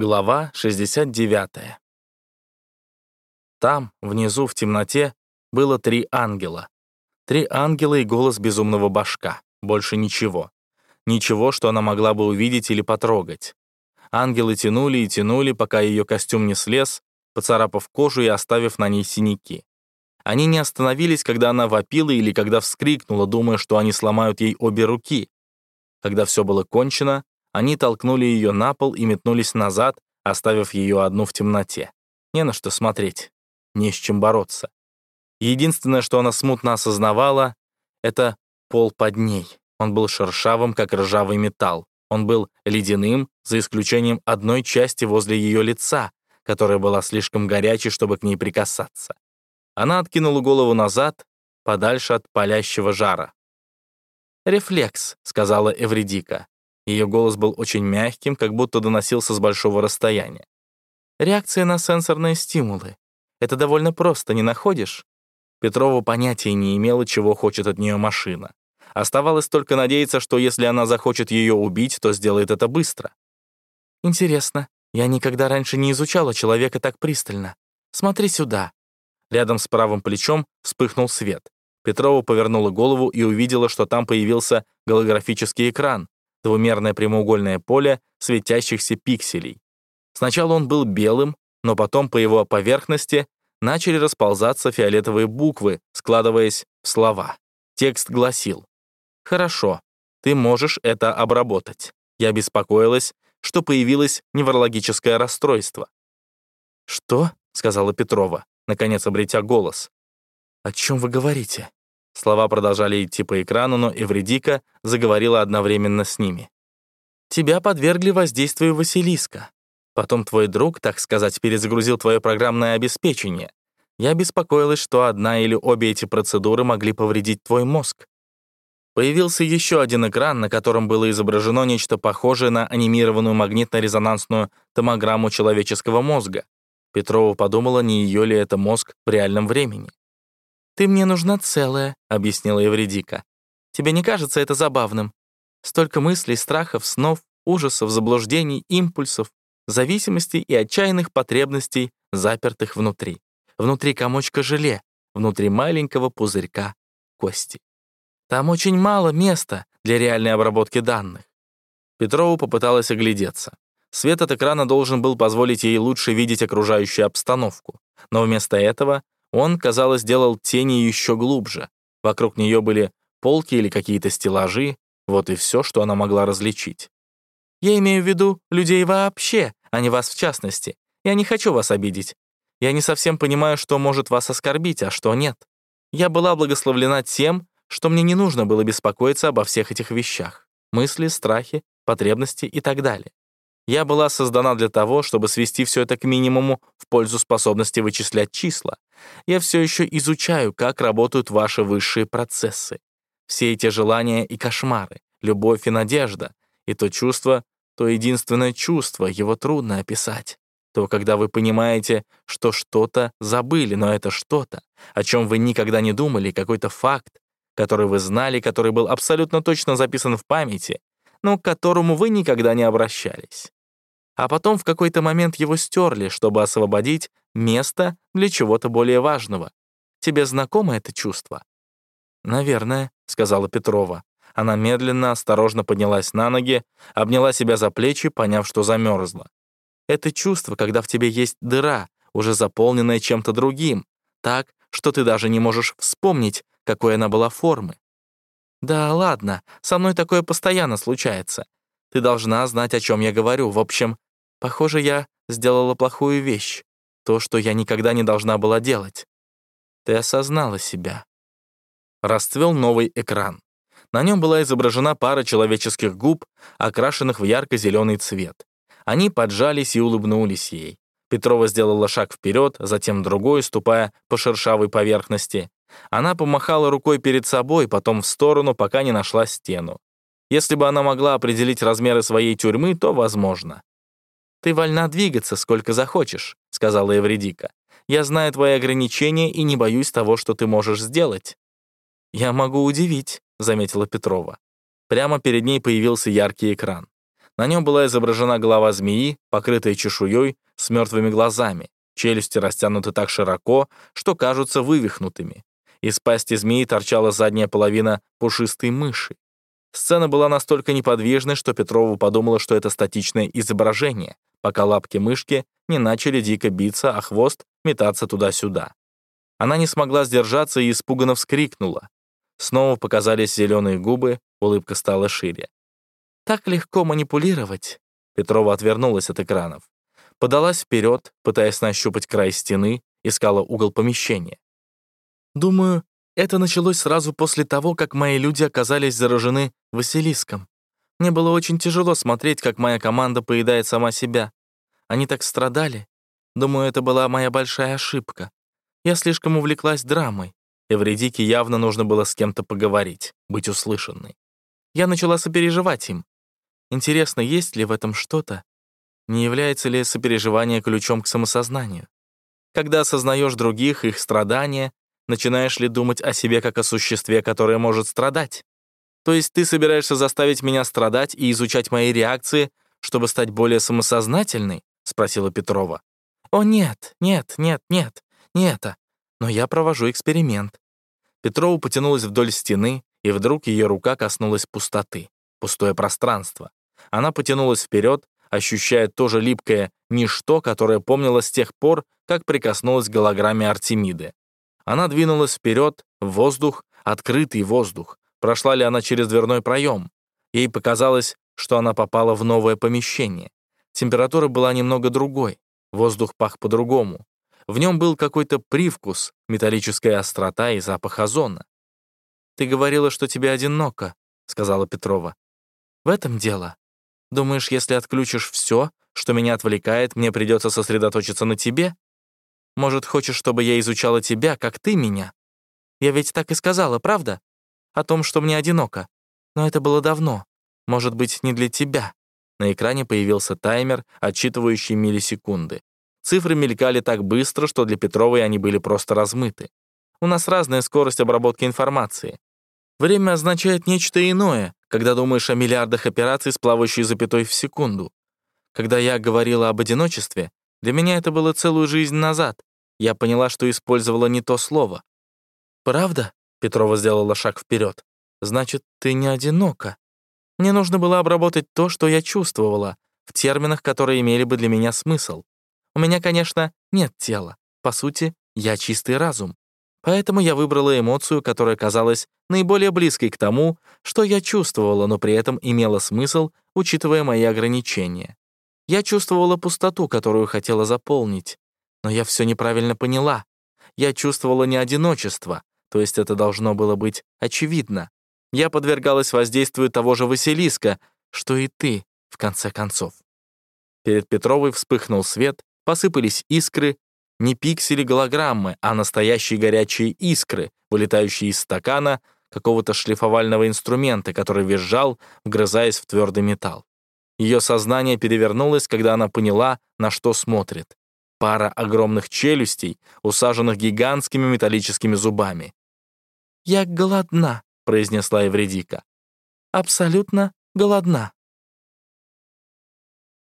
Глава 69. Там, внизу, в темноте, было три ангела. Три ангела и голос безумного башка. Больше ничего. Ничего, что она могла бы увидеть или потрогать. Ангелы тянули и тянули, пока ее костюм не слез, поцарапав кожу и оставив на ней синяки. Они не остановились, когда она вопила или когда вскрикнула, думая, что они сломают ей обе руки. Когда все было кончено, они толкнули ее на пол и метнулись назад, оставив ее одну в темноте. Не на что смотреть, не с чем бороться. Единственное, что она смутно осознавала, это пол под ней. Он был шершавым, как ржавый металл. Он был ледяным, за исключением одной части возле ее лица, которая была слишком горячей, чтобы к ней прикасаться. Она откинула голову назад, подальше от палящего жара. «Рефлекс», — сказала Эвредика. Ее голос был очень мягким, как будто доносился с большого расстояния. «Реакция на сенсорные стимулы. Это довольно просто, не находишь?» Петрова понятия не имела, чего хочет от нее машина. Оставалось только надеяться, что если она захочет ее убить, то сделает это быстро. «Интересно, я никогда раньше не изучала человека так пристально. Смотри сюда». Рядом с правым плечом вспыхнул свет. Петрова повернула голову и увидела, что там появился голографический экран, двумерное прямоугольное поле светящихся пикселей. Сначала он был белым, но потом по его поверхности начали расползаться фиолетовые буквы, складываясь в слова. Текст гласил «Хорошо, ты можешь это обработать». Я беспокоилась, что появилось неврологическое расстройство. «Что?» — сказала Петрова, наконец обретя голос. «О чем вы говорите?» Слова продолжали идти по экрану, но Эвредика заговорила одновременно с ними. «Тебя подвергли воздействию Василиска. Потом твой друг, так сказать, перезагрузил твое программное обеспечение. Я беспокоилась, что одна или обе эти процедуры могли повредить твой мозг. Появился еще один экран, на котором было изображено нечто похожее на анимированную магнитно-резонансную томограмму человеческого мозга. Петрова подумала, не ее ли это мозг в реальном времени. «Ты мне нужна целая», — объяснила Евредика. «Тебе не кажется это забавным? Столько мыслей, страхов, снов, ужасов, заблуждений, импульсов, зависимостей и отчаянных потребностей, запертых внутри. Внутри комочка желе, внутри маленького пузырька кости. Там очень мало места для реальной обработки данных. Петрова попыталась оглядеться. Свет от экрана должен был позволить ей лучше видеть окружающую обстановку. Но вместо этого он, казалось, делал тени еще глубже. Вокруг нее были полки или какие-то стеллажи, вот и все, что она могла различить. «Я имею в виду людей вообще, а не вас в частности. Я не хочу вас обидеть. Я не совсем понимаю, что может вас оскорбить, а что нет. Я была благословлена тем, что мне не нужно было беспокоиться обо всех этих вещах. Мысли, страхи, потребности и так далее. Я была создана для того, чтобы свести все это к минимуму в пользу способности вычислять числа. Я все еще изучаю, как работают ваши высшие процессы. Все эти желания и кошмары, любовь и надежда, и то чувство, то единственное чувство, его трудно описать. То, когда вы понимаете, что что-то забыли, но это что-то, о чем вы никогда не думали, какой-то факт, который вы знали, который был абсолютно точно записан в памяти, но к которому вы никогда не обращались а потом в какой-то момент его стерли, чтобы освободить место для чего-то более важного. Тебе знакомо это чувство?» «Наверное», — сказала Петрова. Она медленно, осторожно поднялась на ноги, обняла себя за плечи, поняв, что замерзла. «Это чувство, когда в тебе есть дыра, уже заполненная чем-то другим, так, что ты даже не можешь вспомнить, какой она была формы. Да ладно, со мной такое постоянно случается. Ты должна знать, о чем я говорю. В общем, Похоже, я сделала плохую вещь, то, что я никогда не должна была делать. Ты осознала себя. Расцвел новый экран. На нем была изображена пара человеческих губ, окрашенных в ярко-зеленый цвет. Они поджались и улыбнулись ей. Петрова сделала шаг вперед, затем другой, ступая по шершавой поверхности. Она помахала рукой перед собой, потом в сторону, пока не нашла стену. Если бы она могла определить размеры своей тюрьмы, то возможно. «Ты вольна двигаться, сколько захочешь», — сказала Эвредика. «Я знаю твои ограничения и не боюсь того, что ты можешь сделать». «Я могу удивить», — заметила Петрова. Прямо перед ней появился яркий экран. На нем была изображена голова змеи, покрытая чешуей, с мертвыми глазами. Челюсти растянуты так широко, что кажутся вывихнутыми. Из пасти змеи торчала задняя половина пушистой мыши. Сцена была настолько неподвижной, что Петрову подумала, что это статичное изображение, пока лапки мышки не начали дико биться, а хвост метаться туда-сюда. Она не смогла сдержаться и испуганно вскрикнула. Снова показались зеленые губы, улыбка стала шире. Так легко манипулировать. Петрова отвернулась от экранов. Подалась вперед, пытаясь нащупать край стены, искала угол помещения. Думаю, это началось сразу после того, как мои люди оказались заражены Василиском. Мне было очень тяжело смотреть, как моя команда поедает сама себя. Они так страдали. Думаю, это была моя большая ошибка. Я слишком увлеклась драмой. Эвредике явно нужно было с кем-то поговорить, быть услышанной. Я начала сопереживать им. Интересно, есть ли в этом что-то? Не является ли сопереживание ключом к самосознанию? Когда осознаешь других, их страдания, начинаешь ли думать о себе как о существе, которое может страдать? То есть ты собираешься заставить меня страдать и изучать мои реакции, чтобы стать более самосознательной? Спросила Петрова. О, нет, нет, нет, нет, не это. Но я провожу эксперимент. Петрова потянулась вдоль стены, и вдруг ее рука коснулась пустоты, пустое пространство. Она потянулась вперед, ощущая то же липкое ничто, которое помнила с тех пор, как прикоснулась к голограмме Артемиды. Она двинулась вперед, в воздух, открытый воздух. Прошла ли она через дверной проем? Ей показалось, что она попала в новое помещение. Температура была немного другой, воздух пах по-другому. В нем был какой-то привкус, металлическая острота и запах озона. «Ты говорила, что тебе одиноко», — сказала Петрова. «В этом дело. Думаешь, если отключишь все, что меня отвлекает, мне придется сосредоточиться на тебе? Может, хочешь, чтобы я изучала тебя, как ты меня? Я ведь так и сказала, правда? О том, что мне одиноко. Но это было давно. Может быть, не для тебя». На экране появился таймер, отсчитывающий миллисекунды. Цифры мелькали так быстро, что для Петровой они были просто размыты. У нас разная скорость обработки информации. Время означает нечто иное, когда думаешь о миллиардах операций с плавающей запятой в секунду. Когда я говорила об одиночестве, для меня это было целую жизнь назад. Я поняла, что использовала не то слово. «Правда?» — Петрова сделала шаг вперед. «Значит, ты не одинока. Мне нужно было обработать то, что я чувствовала, в терминах, которые имели бы для меня смысл. У меня, конечно, нет тела. По сути, я чистый разум. Поэтому я выбрала эмоцию, которая казалась наиболее близкой к тому, что я чувствовала, но при этом имела смысл, учитывая мои ограничения. Я чувствовала пустоту, которую хотела заполнить. Но я все неправильно поняла. Я чувствовала не одиночество, то есть это должно было быть очевидно. Я подвергалась воздействию того же Василиска, что и ты, в конце концов. Перед Петровой вспыхнул свет, посыпались искры, не пиксели голограммы, а настоящие горячие искры, вылетающие из стакана какого-то шлифовального инструмента, который визжал, вгрызаясь в твердый металл. Ее сознание перевернулось, когда она поняла, на что смотрит. Пара огромных челюстей, усаженных гигантскими металлическими зубами. «Я голодна», — произнесла Евредика. «Абсолютно голодна».